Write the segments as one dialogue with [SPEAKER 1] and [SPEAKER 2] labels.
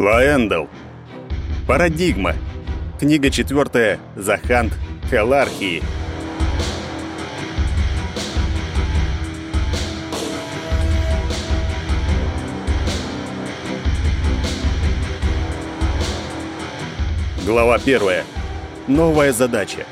[SPEAKER 1] Лаэндл. Парадигма. Книга четвертая. Захант Хелархии. Глава первая. Новая задача.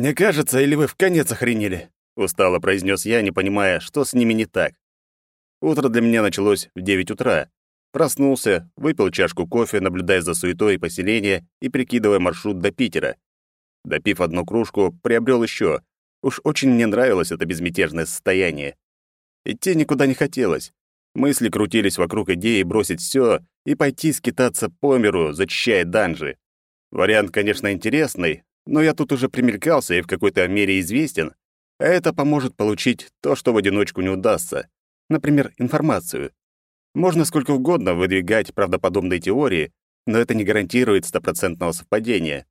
[SPEAKER 1] «Мне кажется, или вы в конец охренели?» — устало произнес я, не понимая, что с ними не так. Утро для меня началось в девять утра. Проснулся, выпил чашку кофе, наблюдая за суетой поселения и прикидывая маршрут до Питера. Допив одну кружку, приобрел еще. Уж очень мне нравилось это безмятежное состояние. Идти никуда не хотелось. Мысли крутились вокруг идеи бросить все и пойти скитаться по миру, зачищая данжи. Вариант, конечно, интересный, но я тут уже примелькался и в какой-то мере известен, а это поможет получить то, что в одиночку не удастся. Например, информацию. Можно сколько угодно выдвигать правдоподобные теории, но это не гарантирует стопроцентного совпадения.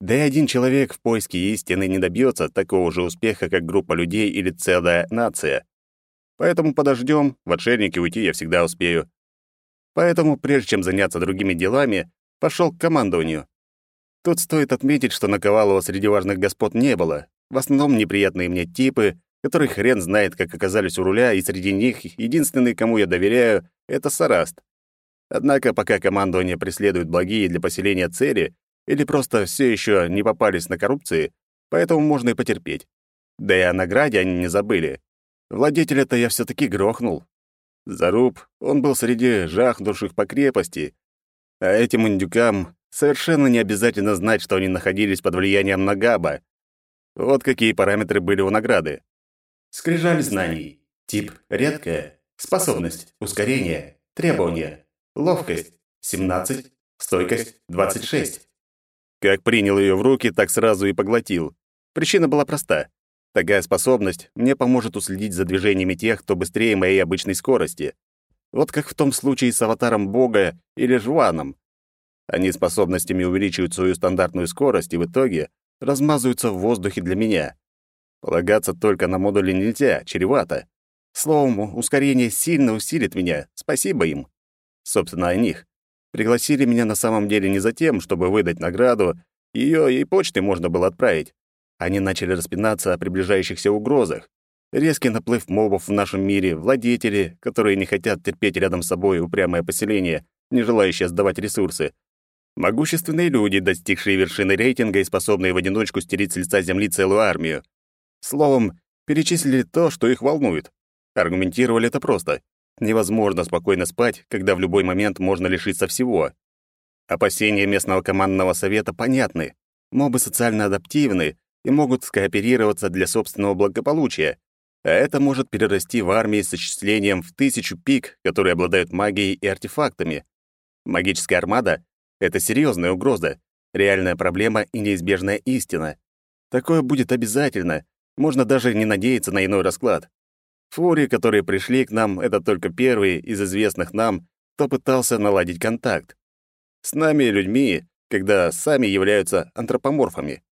[SPEAKER 1] Да и один человек в поиске истины не добьется такого же успеха, как группа людей или целая нация. Поэтому подождем, в отшельники уйти я всегда успею. Поэтому, прежде чем заняться другими делами, пошел к командованию. Тут стоит отметить, что Наковалова среди важных господ не было. В основном неприятные мне типы, которые хрен знает, как оказались у руля, и среди них единственный, кому я доверяю, — это Сараст. Однако пока командование преследует благие для поселения цели или просто все еще не попались на коррупции, поэтому можно и потерпеть. Да и о награде они не забыли. Владетеля-то я все таки грохнул. Заруб, он был среди жахнувших по крепости, а этим индюкам Совершенно не обязательно знать, что они находились под влиянием Нагаба. Вот какие параметры были у награды.
[SPEAKER 2] Скрижаль знаний. Тип – редкая. Способность – ускорение. Требования. Ловкость – 17. Стойкость – 26.
[SPEAKER 1] Как принял ее в руки, так сразу и поглотил. Причина была проста. Такая способность мне поможет уследить за движениями тех, кто быстрее моей обычной скорости. Вот как в том случае с аватаром Бога или Жуаном. Они способностями увеличивают свою стандартную скорость и в итоге размазываются в воздухе для меня. Полагаться только на модули нельзя, чревато. Словом, ускорение сильно усилит меня. Спасибо им. Собственно, о них. Пригласили меня на самом деле не за тем, чтобы выдать награду, ее и почтой можно было отправить. Они начали распинаться о приближающихся угрозах. Резкий наплыв мобов в нашем мире, владетели, которые не хотят терпеть рядом с собой упрямое поселение, не желающее сдавать ресурсы, Могущественные люди, достигшие вершины рейтинга и способные в одиночку стереть с лица земли целую армию. Словом, перечислили то, что их волнует. Аргументировали это просто. Невозможно спокойно спать, когда в любой момент можно лишиться всего. Опасения местного командного совета понятны. Мобы социально адаптивны и могут скооперироваться для собственного благополучия. А это может перерасти в армии с исчислением в тысячу пик, которые обладают магией и артефактами. Магическая армада это серьезная угроза, реальная проблема и неизбежная истина. Такое будет обязательно. Можно даже не надеяться на иной расклад. Фури, которые пришли к нам, это только первые из известных нам, кто пытался наладить контакт. С нами, людьми, когда сами являются антропоморфами.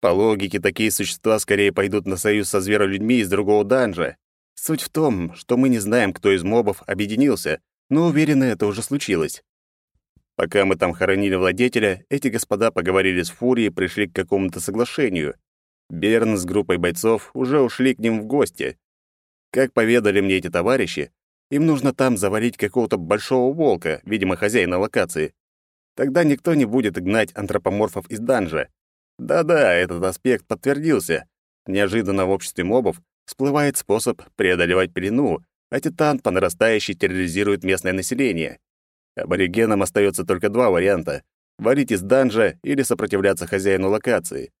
[SPEAKER 1] По логике, такие существа скорее пойдут на союз со зверолюдьми из другого данжа. Суть в том, что мы не знаем, кто из мобов объединился, но уверены, это уже случилось. Пока мы там хоронили владетеля, эти господа поговорили с Фурией и пришли к какому-то соглашению. Берн с группой бойцов уже ушли к ним в гости. Как поведали мне эти товарищи, им нужно там завалить какого-то большого волка, видимо, хозяина локации. Тогда никто не будет гнать антропоморфов из данжа. Да-да, этот аспект подтвердился. Неожиданно в обществе мобов всплывает способ преодолевать пелену, а титан по нарастающей терроризирует местное население. Аборигенам остается только два варианта — варить из данжа или сопротивляться хозяину локации.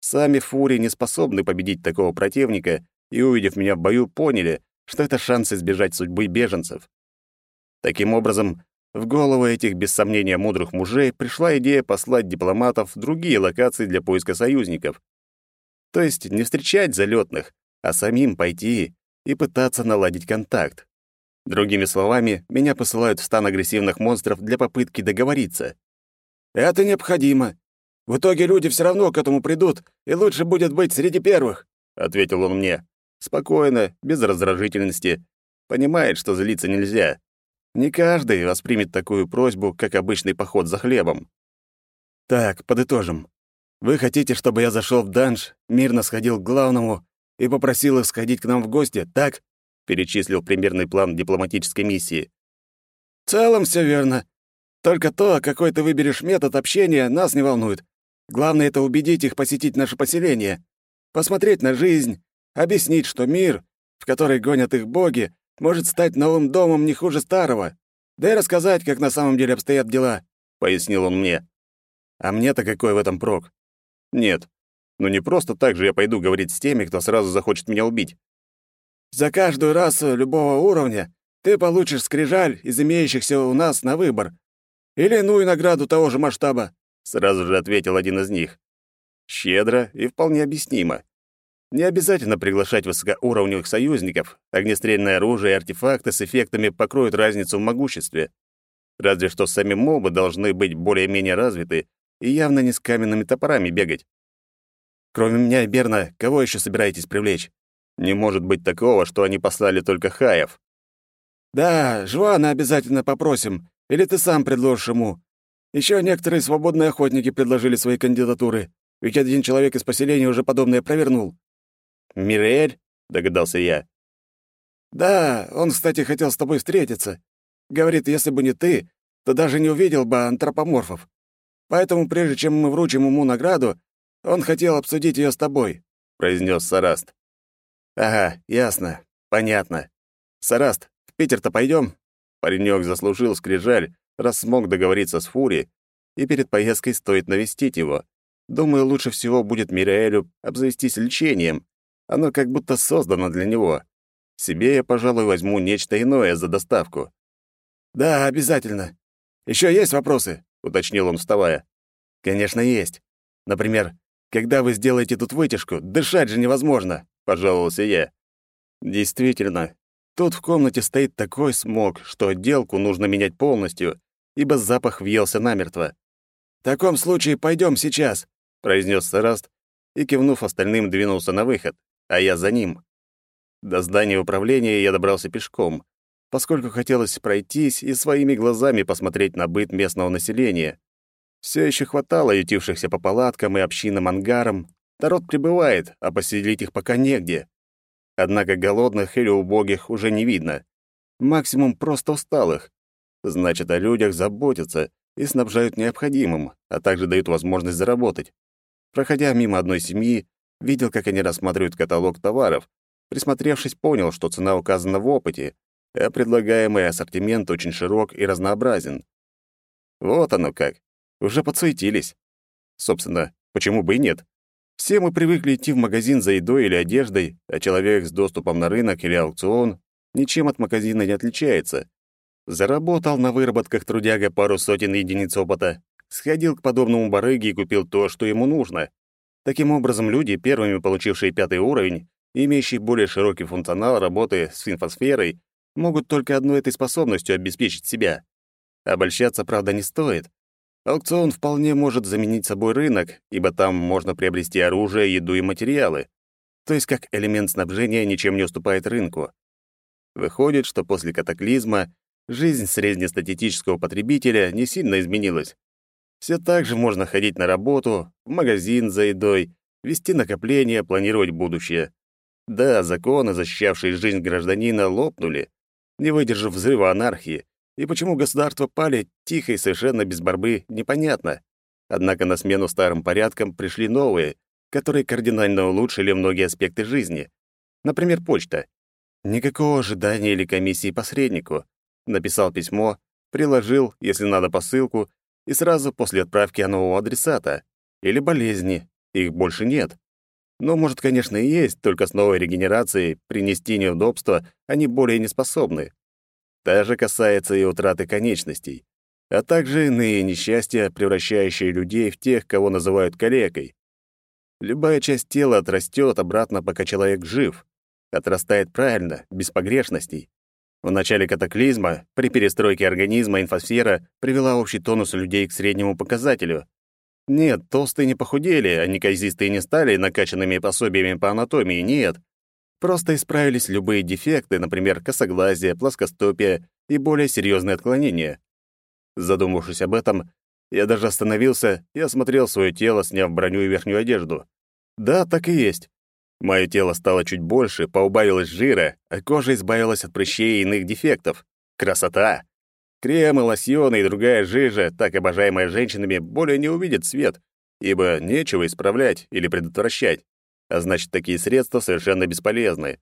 [SPEAKER 1] Сами фури не способны победить такого противника и, увидев меня в бою, поняли, что это шанс избежать судьбы беженцев. Таким образом, в голову этих, без сомнения, мудрых мужей пришла идея послать дипломатов в другие локации для поиска союзников. То есть не встречать залетных, а самим пойти и пытаться наладить контакт. Другими словами, меня посылают в стан агрессивных монстров для попытки договориться. Это необходимо.
[SPEAKER 3] В итоге люди все равно к этому придут, и лучше будет быть среди первых», — ответил он мне. Спокойно, без раздражительности. Понимает, что злиться нельзя. Не каждый воспримет такую просьбу, как обычный поход за хлебом. «Так, подытожим. Вы хотите, чтобы я зашел в данж, мирно сходил к главному и попросил их сходить к нам в гости, так?» — перечислил примерный план дипломатической миссии. «В целом все верно. Только то, какой ты выберешь метод общения, нас не волнует. Главное — это убедить их посетить наше поселение, посмотреть на жизнь, объяснить, что мир, в который гонят их боги, может стать новым домом не хуже старого. Да и рассказать, как на самом деле обстоят дела», — пояснил он мне. «А мне-то какой в этом прок?» «Нет. Ну не просто так же я пойду говорить с теми, кто сразу захочет меня убить. За каждую расу любого уровня ты получишь скрижаль из имеющихся у нас на выбор. Или иную награду того же масштаба сразу же ответил один из них. Щедро и вполне объяснимо. Не обязательно приглашать высокоуровневых союзников. Огнестрельное оружие и артефакты с эффектами покроют разницу в могуществе. Разве что сами мобы должны быть более-менее развиты и явно не с каменными топорами бегать. Кроме меня и Берна, кого еще собираетесь привлечь? Не может быть такого, что они послали только Хаев. Да, Жуана обязательно попросим, или ты сам предложишь ему. Еще некоторые свободные охотники предложили свои кандидатуры, ведь один человек из поселения уже подобное провернул. «Мирель?» — догадался я. «Да, он, кстати, хотел с тобой встретиться. Говорит, если бы не ты, то даже не увидел бы антропоморфов. Поэтому, прежде чем мы вручим ему награду, он хотел обсудить ее с тобой», — произнес Сараст. «Ага, ясно, понятно. Сараст, в Питер-то пойдем? Паренек заслужил скрижаль, раз смог договориться с Фури, и перед поездкой стоит навестить его. Думаю, лучше всего будет Мираэлю обзавестись лечением. Оно как будто создано для него. Себе я, пожалуй, возьму нечто иное за доставку. «Да, обязательно. Еще есть вопросы?» — уточнил он, вставая. «Конечно, есть. Например, когда вы сделаете тут вытяжку, дышать же невозможно», — пожаловался я. Действительно, тут в комнате стоит такой смог, что отделку нужно менять полностью, ибо запах въелся намертво. «В таком случае пойдем сейчас», — произнес Сараст и, кивнув остальным, двинулся на выход, а я за ним. До здания управления я добрался пешком, поскольку хотелось пройтись и своими глазами посмотреть на быт местного населения. Все еще хватало ютившихся по палаткам и общинам ангарам. Народ прибывает, а поселить их пока негде. Однако голодных или убогих уже не видно. Максимум просто усталых, Значит, о людях заботятся и снабжают необходимым, а также дают возможность заработать. Проходя мимо одной семьи, видел, как они рассматривают каталог товаров. Присмотревшись, понял, что цена указана в опыте, а предлагаемый ассортимент очень широк и разнообразен. Вот оно как. Уже подсуетились. Собственно, почему бы и нет? Все мы привыкли идти в магазин за едой или одеждой, а человек с доступом на рынок или аукцион ничем от магазина не отличается. Заработал на выработках трудяга пару сотен единиц опыта, сходил к подобному барыге и купил то, что ему нужно. Таким образом, люди, первыми получившие пятый уровень, имеющие более широкий функционал работы с инфосферой, могут только одной этой способностью обеспечить себя. Обольщаться, правда, не стоит. Аукцион вполне может заменить собой рынок, ибо там можно приобрести оружие, еду и материалы. То есть как элемент снабжения ничем не уступает рынку. Выходит, что после катаклизма жизнь среднестатистического потребителя не сильно изменилась. Все так же можно ходить на работу, в магазин за едой, вести накопления, планировать будущее. Да, законы, защищавшие жизнь гражданина, лопнули, не выдержав взрыва анархии, и почему государства пали тихо и совершенно без борьбы, непонятно. Однако на смену старым порядкам пришли новые, которые кардинально улучшили многие аспекты жизни. Например, почта. Никакого ожидания или комиссии посреднику написал письмо, приложил, если надо, посылку, и сразу после отправки оно у адресата. Или болезни. Их больше нет. Ну, может, конечно, и есть, только с новой регенерацией принести неудобства они более не способны. Та же касается и утраты конечностей, а также иные несчастья, превращающие людей в тех, кого называют калекой. Любая часть тела отрастет обратно, пока человек жив. Отрастает правильно, без погрешностей. В начале катаклизма, при перестройке организма инфосфера привела общий тонус людей к среднему показателю.
[SPEAKER 1] Нет, толстые не похудели, а неказистые не стали накачанными пособиями по анатомии, нет. Просто исправились любые дефекты, например, косоглазие, плоскостопие и более серьезные отклонения. Задумавшись об этом, я даже остановился и осмотрел свое тело, сняв броню и верхнюю одежду. Да, так и есть. Мое тело стало чуть больше, поубавилось жира, а кожа избавилась от прыщей и иных дефектов. Красота! Кремы, лосьоны и другая жижа, так обожаемая женщинами, более не увидят свет, ибо нечего исправлять или предотвращать, а значит, такие средства совершенно бесполезны.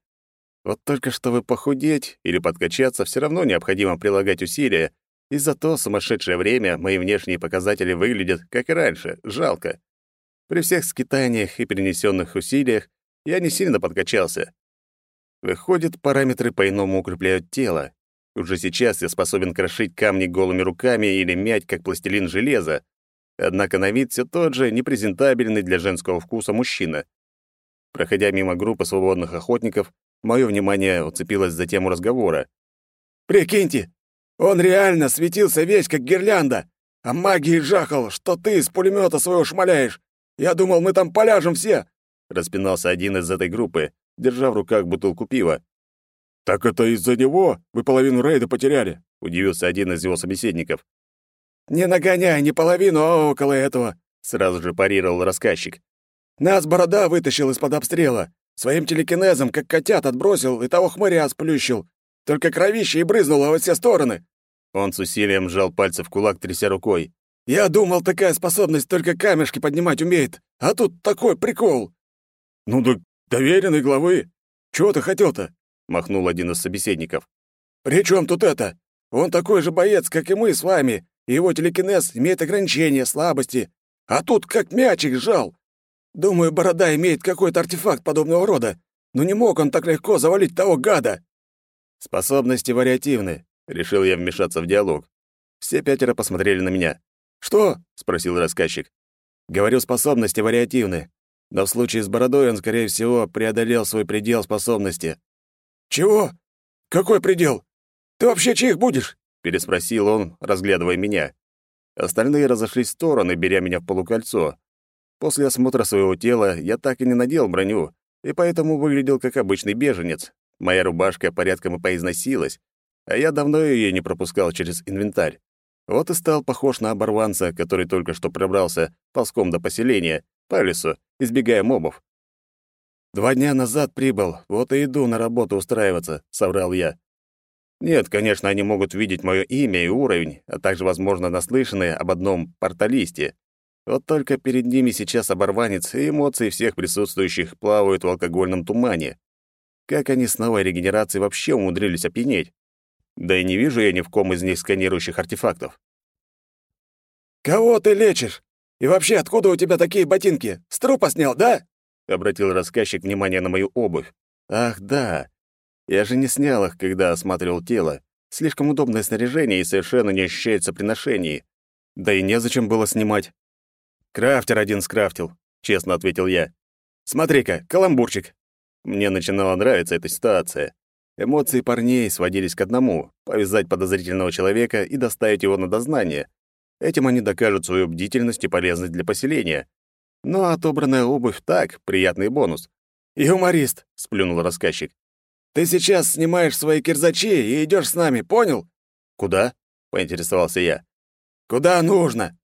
[SPEAKER 1] Вот только чтобы похудеть или подкачаться, все равно необходимо прилагать усилия, и за то сумасшедшее время мои внешние показатели выглядят, как и раньше, жалко. При всех скитаниях и перенесенных усилиях я не сильно подкачался. Выходит, параметры по-иному укрепляют тело. Уже сейчас я способен крошить камни голыми руками или мять, как пластилин железа. Однако на вид все тот же непрезентабельный для женского вкуса мужчина. Проходя мимо группы свободных охотников, мое внимание уцепилось за тему разговора. «Прикиньте, он реально светился весь, как гирлянда, а магией жахал, что ты из пулемета своего шмаляешь. Я думал, мы там поляжем все!» Распинался один из этой группы, держа в руках бутылку пива. «Так это из-за него вы половину рейда потеряли?» — удивился один из его собеседников. «Не нагоняй, не половину, а около этого!» — сразу же парировал рассказчик. «Нас борода вытащил из-под обстрела. Своим телекинезом, как котят, отбросил и того хмыря сплющил. Только кровище и брызнуло во все стороны!» Он с усилием сжал пальцы в кулак, тряся рукой. «Я думал, такая способность только камешки поднимать умеет, а тут такой прикол!» «Ну да доверенный главы. Чего ты хотел-то?» — махнул один из собеседников. «При чем тут это? Он такой же боец, как и мы с вами, и его телекинез имеет ограничения, слабости. А тут как мячик сжал. Думаю, Борода имеет какой-то артефакт подобного рода, но не мог он так легко завалить того гада». «Способности вариативны», — решил я вмешаться в диалог. Все пятеро посмотрели на меня. «Что?» — спросил рассказчик. «Говорю, способности вариативны. Но в случае с бородой он, скорее всего, преодолел свой предел способности». «Чего? Какой предел? Ты вообще чьих будешь?» — переспросил он, разглядывая меня. Остальные разошлись в стороны, беря меня в полукольцо. После осмотра своего тела я так и не надел броню, и поэтому выглядел как обычный беженец. Моя рубашка порядком и поизносилась, а я давно ее не пропускал через инвентарь. Вот и стал похож на оборванца, который только что пробрался ползком до поселения, по лесу, избегая мобов. «Два дня назад прибыл, вот и иду на работу устраиваться», — соврал я. Нет, конечно, они могут видеть мое имя и уровень, а также, возможно, наслышаны об одном порталисте. Вот только перед ними сейчас оборванец, и эмоции всех присутствующих плавают в алкогольном тумане. Как они с новой регенерацией вообще умудрились опьянеть? Да и не вижу я ни в ком из них сканирующих артефактов. «Кого ты лечишь? И вообще, откуда у тебя такие ботинки? С трупа снял, да?» — обратил рассказчик внимание на мою обувь. «Ах, да. Я же не снял их, когда осматривал тело. Слишком удобное снаряжение и совершенно не ощущается при ношении. Да и незачем было снимать. «Крафтер один скрафтил», — честно ответил я. «Смотри-ка, каламбурчик». Мне начинала нравиться эта ситуация. Эмоции парней сводились к одному — повязать подозрительного человека и доставить его на дознание. Этим они докажут свою бдительность и полезность для поселения. Но отобранная обувь — так, приятный бонус. «Юморист», — сплюнул рассказчик. «Ты сейчас снимаешь свои кирзачи и идешь с нами, понял?» «Куда?» — поинтересовался я. «Куда нужно.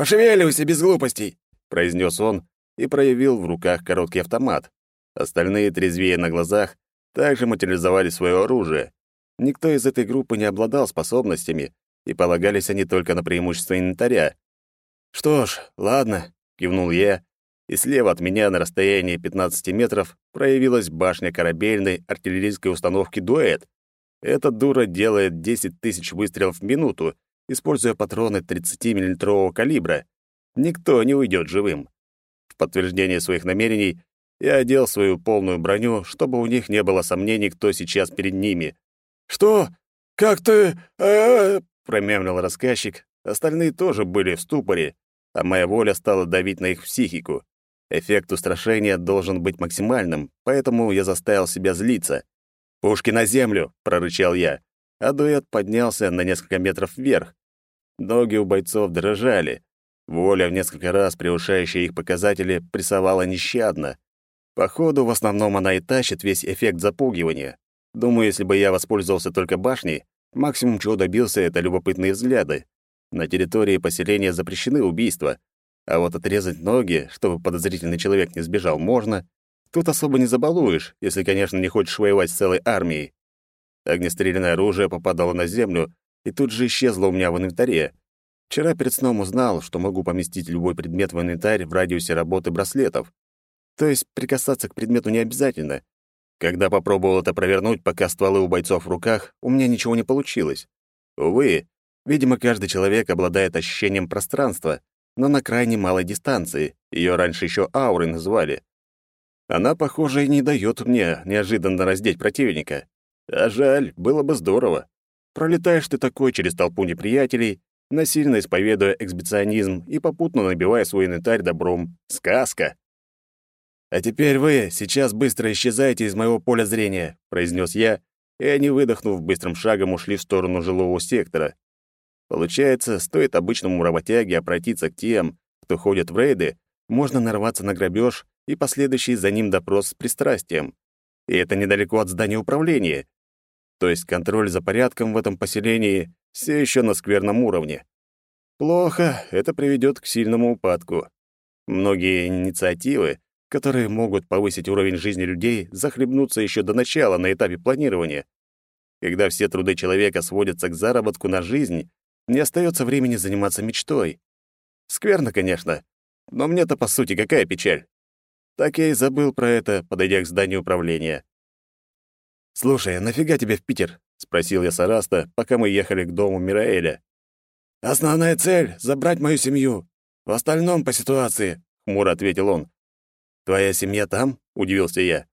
[SPEAKER 1] Пошевеливайся без глупостей», — произнес он и проявил в руках короткий автомат. Остальные, трезвее на глазах, также материализовали свое оружие. Никто из этой группы не обладал способностями, и полагались они только на преимущество инвентаря. «Что ж, ладно», — кивнул я, и слева от меня на расстоянии 15 метров проявилась башня корабельной артиллерийской установки «Дуэт». Эта дура делает 10 тысяч выстрелов в минуту, используя патроны 30-миллиметрового калибра. Никто не уйдет живым. В подтверждение своих намерений я одел свою полную броню, чтобы у них не было сомнений, кто сейчас перед ними. «Что? Как ты...» э, промямлил рассказчик. Остальные тоже были в ступоре, а моя воля стала давить на их психику. Эффект устрашения должен быть максимальным, поэтому я заставил себя злиться. «Пушки на землю!» — прорычал я, а дуэт поднялся на несколько метров вверх. Ноги у бойцов дрожали, Воля, в несколько раз превышающая их показатели, прессовала нещадно. Походу, в основном она и тащит весь эффект запугивания. Думаю, если бы я воспользовался только башней, максимум, чего добился, это любопытные взгляды. На территории поселения запрещены убийства, а вот отрезать ноги, чтобы подозрительный человек не сбежал, можно. Тут особо не забалуешь, если, конечно, не хочешь воевать с целой армией. Огнестрельное оружие попадало на землю и тут же исчезло у меня в инвентаре. Вчера перед сном узнал, что могу поместить любой предмет в инвентарь в радиусе работы браслетов. То есть прикасаться к предмету не обязательно. Когда попробовал это провернуть, пока стволы у бойцов в руках, у меня ничего не получилось. Увы, видимо, каждый человек обладает ощущением пространства, но на крайне малой дистанции. Ее раньше еще аурой называли. Она, похоже, и не дает мне неожиданно раздеть противника. А жаль, было бы здорово. Пролетаешь ты такой через толпу неприятелей, насильно исповедуя эксбиционизм и попутно набивая свой инвентарь добром. Сказка. «А теперь вы сейчас быстро исчезаете из моего поля зрения», — произнес я, и они, выдохнув, быстрым шагом ушли в сторону жилого сектора. Получается, стоит обычному работяге обратиться к тем, кто ходит в рейды, можно нарваться на грабеж и последующий за ним допрос с пристрастием. И это недалеко от здания управления. То есть контроль за порядком в этом поселении все еще на скверном уровне. Плохо, это приведет к сильному упадку. Многие инициативы, которые могут повысить уровень жизни людей, захлебнутся еще до начала на этапе планирования. Когда все труды человека сводятся к заработку на жизнь, не остается времени заниматься мечтой. Скверно, конечно, но мне-то, по сути, какая печаль. Так я и забыл про это, подойдя к зданию управления. «Слушай, а нафига тебе в Питер?» — спросил я Сараста, пока мы ехали к дому Мираэля. «Основная цель — забрать мою семью. В остальном по ситуации», — хмуро ответил он. «Твоя семья там?» — удивился я.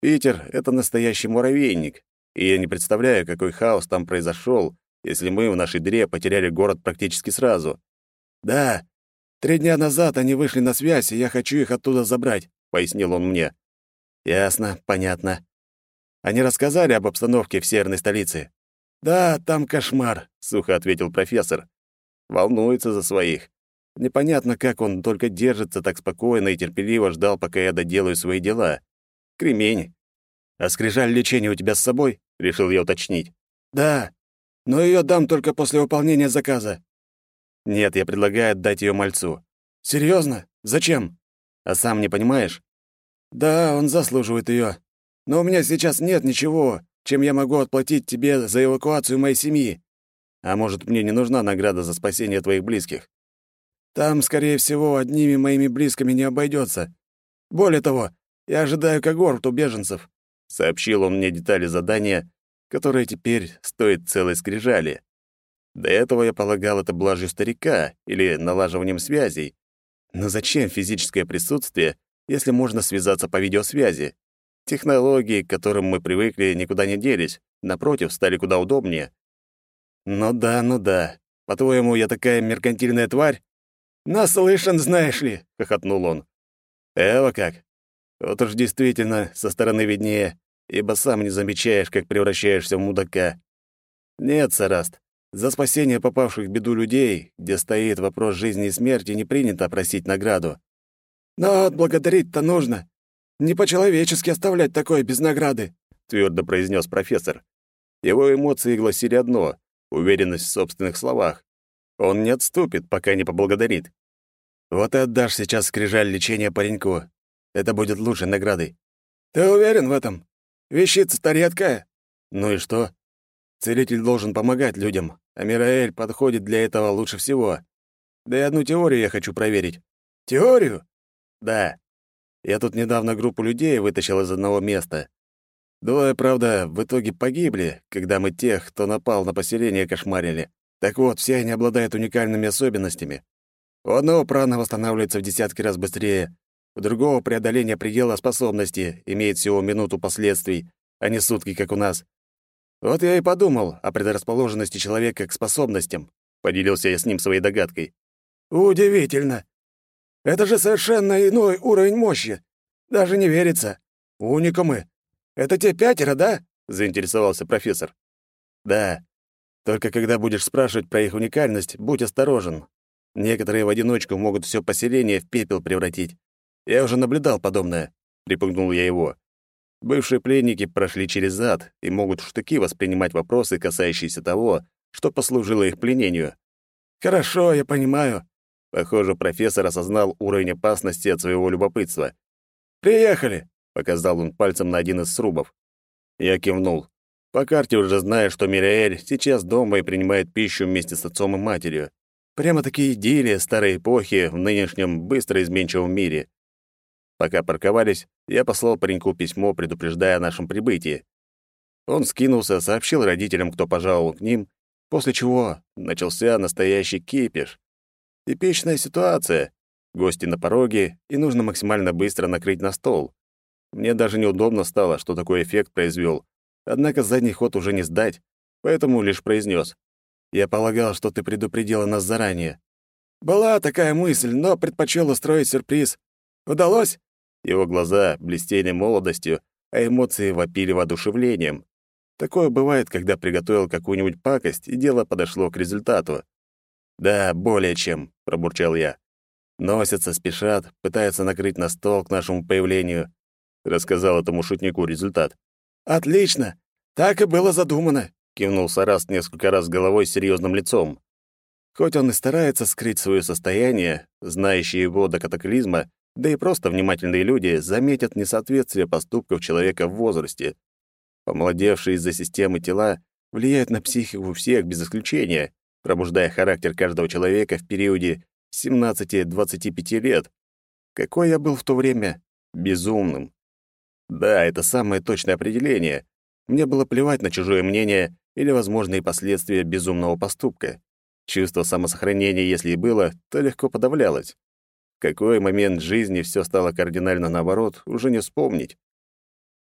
[SPEAKER 1] «Питер — это настоящий муравейник, и я не представляю, какой хаос там произошел, если мы в нашей дыре потеряли город практически сразу». «Да, три дня назад они вышли на связь, и я хочу их оттуда забрать», — пояснил он мне. «Ясно, понятно. Они рассказали об обстановке в северной столице. Да, там кошмар, сухо ответил профессор. Волнуется за своих. Непонятно, как он только держится так спокойно и терпеливо ждал, пока я доделаю свои дела. Кремень. А скрижаль лечения у тебя с собой? решил я уточнить. Да, но ее дам только после выполнения заказа. Нет, я предлагаю отдать ее мальцу. Серьезно? Зачем? А сам не понимаешь? Да, он заслуживает ее. Но у меня сейчас нет ничего, чем я могу отплатить тебе за эвакуацию моей семьи. А может, мне не нужна награда за спасение твоих близких? Там, скорее всего, одними моими близкими не обойдется. Более того, я ожидаю когорту беженцев», — сообщил он мне детали задания, которые теперь стоят целой скрижали. До этого я полагал это блажью старика или налаживанием связей. Но зачем физическое присутствие, если можно связаться по видеосвязи? Технологии, к которым мы привыкли, никуда не делись, напротив, стали куда удобнее. Ну да, ну да. По-твоему, я такая меркантильная тварь? Наслышан, знаешь ли, хохотнул он. Эва как? Вот уж действительно, со стороны виднее, ибо сам не замечаешь, как превращаешься в мудака. Нет, Сараст, за спасение попавших в беду людей, где стоит вопрос жизни и смерти, не принято просить награду. Но отблагодарить-то нужно. Не по-человечески оставлять такое без награды, твердо произнес профессор. Его эмоции гласили одно — уверенность в собственных словах. Он не отступит, пока не поблагодарит. Вот и отдашь сейчас скрижаль лечения пареньку. Это будет лучшей наградой. Ты уверен в этом? Вещица-то редкая. Ну и что? Целитель должен помогать людям, а Мираэль подходит для этого лучше всего. Да и одну теорию я хочу проверить. Теорию? Да. Я тут недавно группу людей вытащил из одного места. Двое, правда, в итоге погибли, когда мы тех, кто напал на поселение, кошмарили. Так вот, все они обладают уникальными особенностями. У одного прана восстанавливается в десятки раз быстрее, у другого преодоление предела способности имеет всего минуту последствий, а не сутки, как у нас. Вот я и подумал о предрасположенности человека к способностям. Поделился я с ним своей догадкой. Удивительно. Это же совершенно иной уровень мощи. Даже не верится. Уникумы. Это те пятеро, да? заинтересовался профессор. Да. Только когда будешь спрашивать про их уникальность, будь осторожен.
[SPEAKER 3] Некоторые в одиночку могут все поселение в пепел превратить. Я уже наблюдал подобное, припугнул я его. Бывшие пленники прошли через ад и могут в штыки воспринимать вопросы, касающиеся того, что послужило их пленению. Хорошо, я понимаю. Похоже, профессор осознал уровень опасности от своего любопытства. Приехали, показал он пальцем на один из срубов. Я кивнул. По карте уже зная, что Мириэль сейчас дома и принимает пищу вместе с отцом и матерью. Прямо такие идиллия старой эпохи в нынешнем быстро изменчивом мире. Пока парковались, я послал пареньку письмо, предупреждая о нашем прибытии. Он скинулся, сообщил родителям, кто пожаловал к ним, после чего начался настоящий кипиш. Типичная ситуация. Гости на пороге, и нужно максимально быстро накрыть на стол. Мне даже неудобно стало, что такой эффект произвел, Однако задний ход уже не сдать, поэтому лишь произнес. «Я полагал, что ты предупредила нас заранее». «Была такая мысль, но предпочел устроить сюрприз. Удалось?» Его глаза блестели молодостью, а эмоции вопили воодушевлением. Такое бывает, когда приготовил какую-нибудь пакость, и дело подошло к результату. «Да, более чем», — пробурчал я. «Носятся, спешат, пытаются накрыть на стол к нашему появлению», — рассказал этому шутнику результат. «Отлично! Так и было задумано!» — кивнул Сараст несколько раз головой с серьезным лицом. Хоть он и старается скрыть свое состояние, знающие его до катаклизма, да и просто внимательные люди заметят несоответствие поступков человека в возрасте. Помолодевшие из-за системы тела влияют на психику всех без исключения, пробуждая характер каждого человека в периоде 17-25 лет. Какой я был в то время? Безумным. Да, это самое точное определение. Мне было плевать на чужое мнение или возможные последствия безумного поступка. Чувство самосохранения, если и было, то легко подавлялось. В какой момент жизни все стало кардинально наоборот, уже не вспомнить.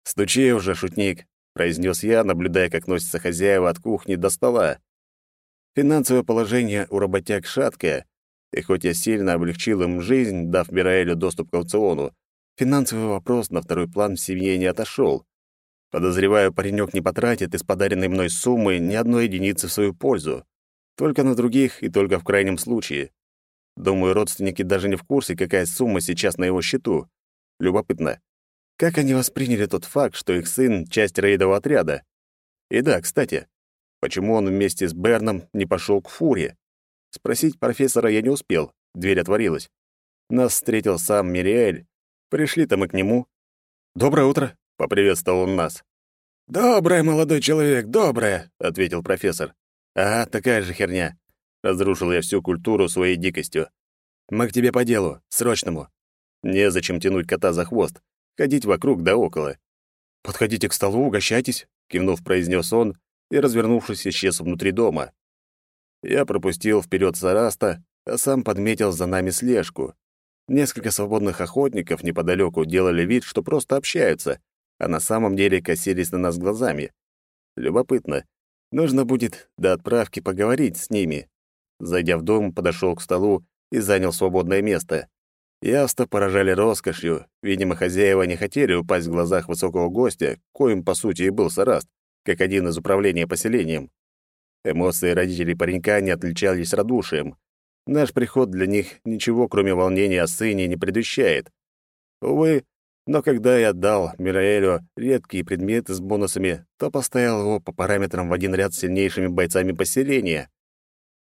[SPEAKER 3] «Стучи уже, шутник», — произнес я, наблюдая, как носится хозяева от кухни до стола. Финансовое положение у работяг шаткое, и хоть я сильно облегчил им жизнь, дав Мираэлю доступ к аукциону, Финансовый вопрос на второй план в семье не отошел. Подозреваю, паренек не потратит из подаренной мной суммы ни одной единицы в свою пользу. Только на других и только в крайнем случае. Думаю, родственники даже не в курсе, какая сумма сейчас на его счету. Любопытно, как они восприняли тот факт, что их сын — часть рейдового отряда? И да, кстати, почему он вместе с Берном не пошел к Фуре? Спросить профессора я не успел, дверь отворилась. Нас встретил сам Мириэль, Пришли-то мы к нему. «Доброе утро», — поприветствовал он нас. «Доброе, молодой человек, доброе», — ответил профессор. «А, такая же херня». Разрушил я всю культуру своей дикостью. «Мы к тебе по делу, срочному. Незачем тянуть кота за хвост, ходить вокруг да около». «Подходите к столу, угощайтесь», — кивнув, произнес он и, развернувшись, исчез внутри дома. Я пропустил вперед Сараста, а сам подметил за нами слежку. Несколько свободных охотников неподалеку делали вид, что просто общаются, а на самом деле косились на нас глазами. Любопытно. Нужно будет до отправки поговорить с ними. Зайдя в дом, подошел к столу и занял свободное место. Явство поражали роскошью. Видимо, хозяева не хотели упасть в глазах высокого гостя, коим, по сути, и был Сараст, как один из управления поселением. Эмоции родителей паренька не отличались радушием. Наш приход для них ничего, кроме волнения о сыне, не предвещает. Увы, но когда я отдал Мираэлю редкие предметы с бонусами, то поставил его по параметрам в один ряд с сильнейшими бойцами поселения.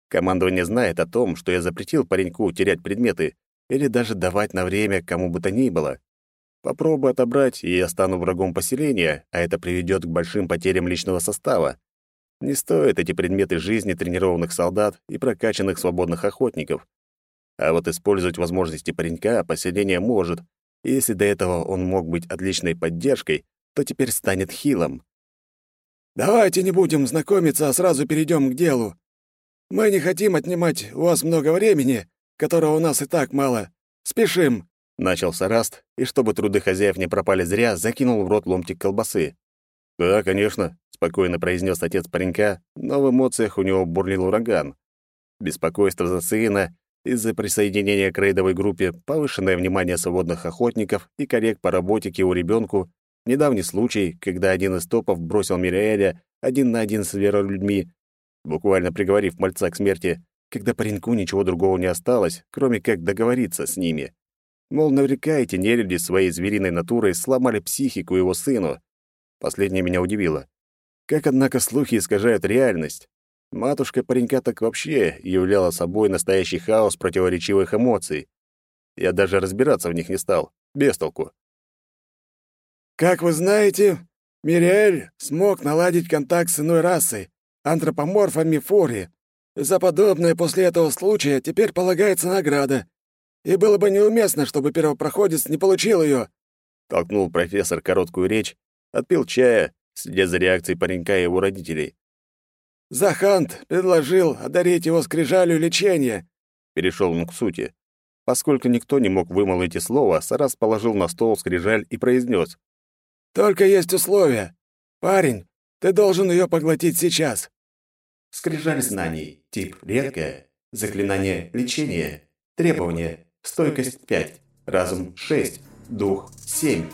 [SPEAKER 3] Командование знает о том, что я запретил пареньку терять предметы или даже давать на время кому бы то ни было. Попробую отобрать, и я стану врагом поселения, а это приведет к большим потерям личного состава. Не стоят эти предметы жизни тренированных солдат и прокачанных свободных охотников. А вот использовать возможности паренька поселение может. И если до этого он мог быть отличной поддержкой, то теперь станет хилом. «Давайте не будем знакомиться, а сразу перейдем к делу. Мы не хотим отнимать у вас много времени, которого у нас и так мало. Спешим!» Начал Сараст, и чтобы труды хозяев не пропали зря, закинул в рот ломтик колбасы. «Да, конечно», — спокойно произнес отец паренька, но в эмоциях у него бурлил ураган. Беспокойство за сына из-за присоединения к рейдовой группе, повышенное внимание свободных охотников и коррект по работе к его ребенку, недавний случай, когда один из топов бросил Мириэля один на один с веролюдьми, буквально приговорив мальца к смерти,
[SPEAKER 1] когда пареньку ничего другого не осталось, кроме как договориться с ними. Мол, наверняка эти нелюди своей звериной натурой сломали психику его сыну. Последнее меня удивило. Как, однако, слухи искажают реальность. Матушка паренька так вообще являла собой настоящий хаос противоречивых эмоций. Я даже разбираться в них не стал. Без толку.
[SPEAKER 3] «Как вы знаете, Мириэль смог наладить контакт с иной расой, антропоморфами Фури. За подобное после этого случая теперь полагается награда. И было бы неуместно, чтобы первопроходец не получил ее.
[SPEAKER 1] Толкнул профессор короткую речь, отпил чая, следя за реакцией паренька и его родителей.
[SPEAKER 3] Захант предложил одарить его скрижалью лечения.
[SPEAKER 1] Перешел он к сути. Поскольку никто не мог вымолвить и слова, Сарас положил на стол скрижаль и произнес:
[SPEAKER 3] «Только есть условия. Парень, ты должен ее поглотить сейчас».
[SPEAKER 2] Скрижаль знаний. Тип редкое. Заклинание лечения. Требования. Стойкость 5. Разум 6. Дух 7.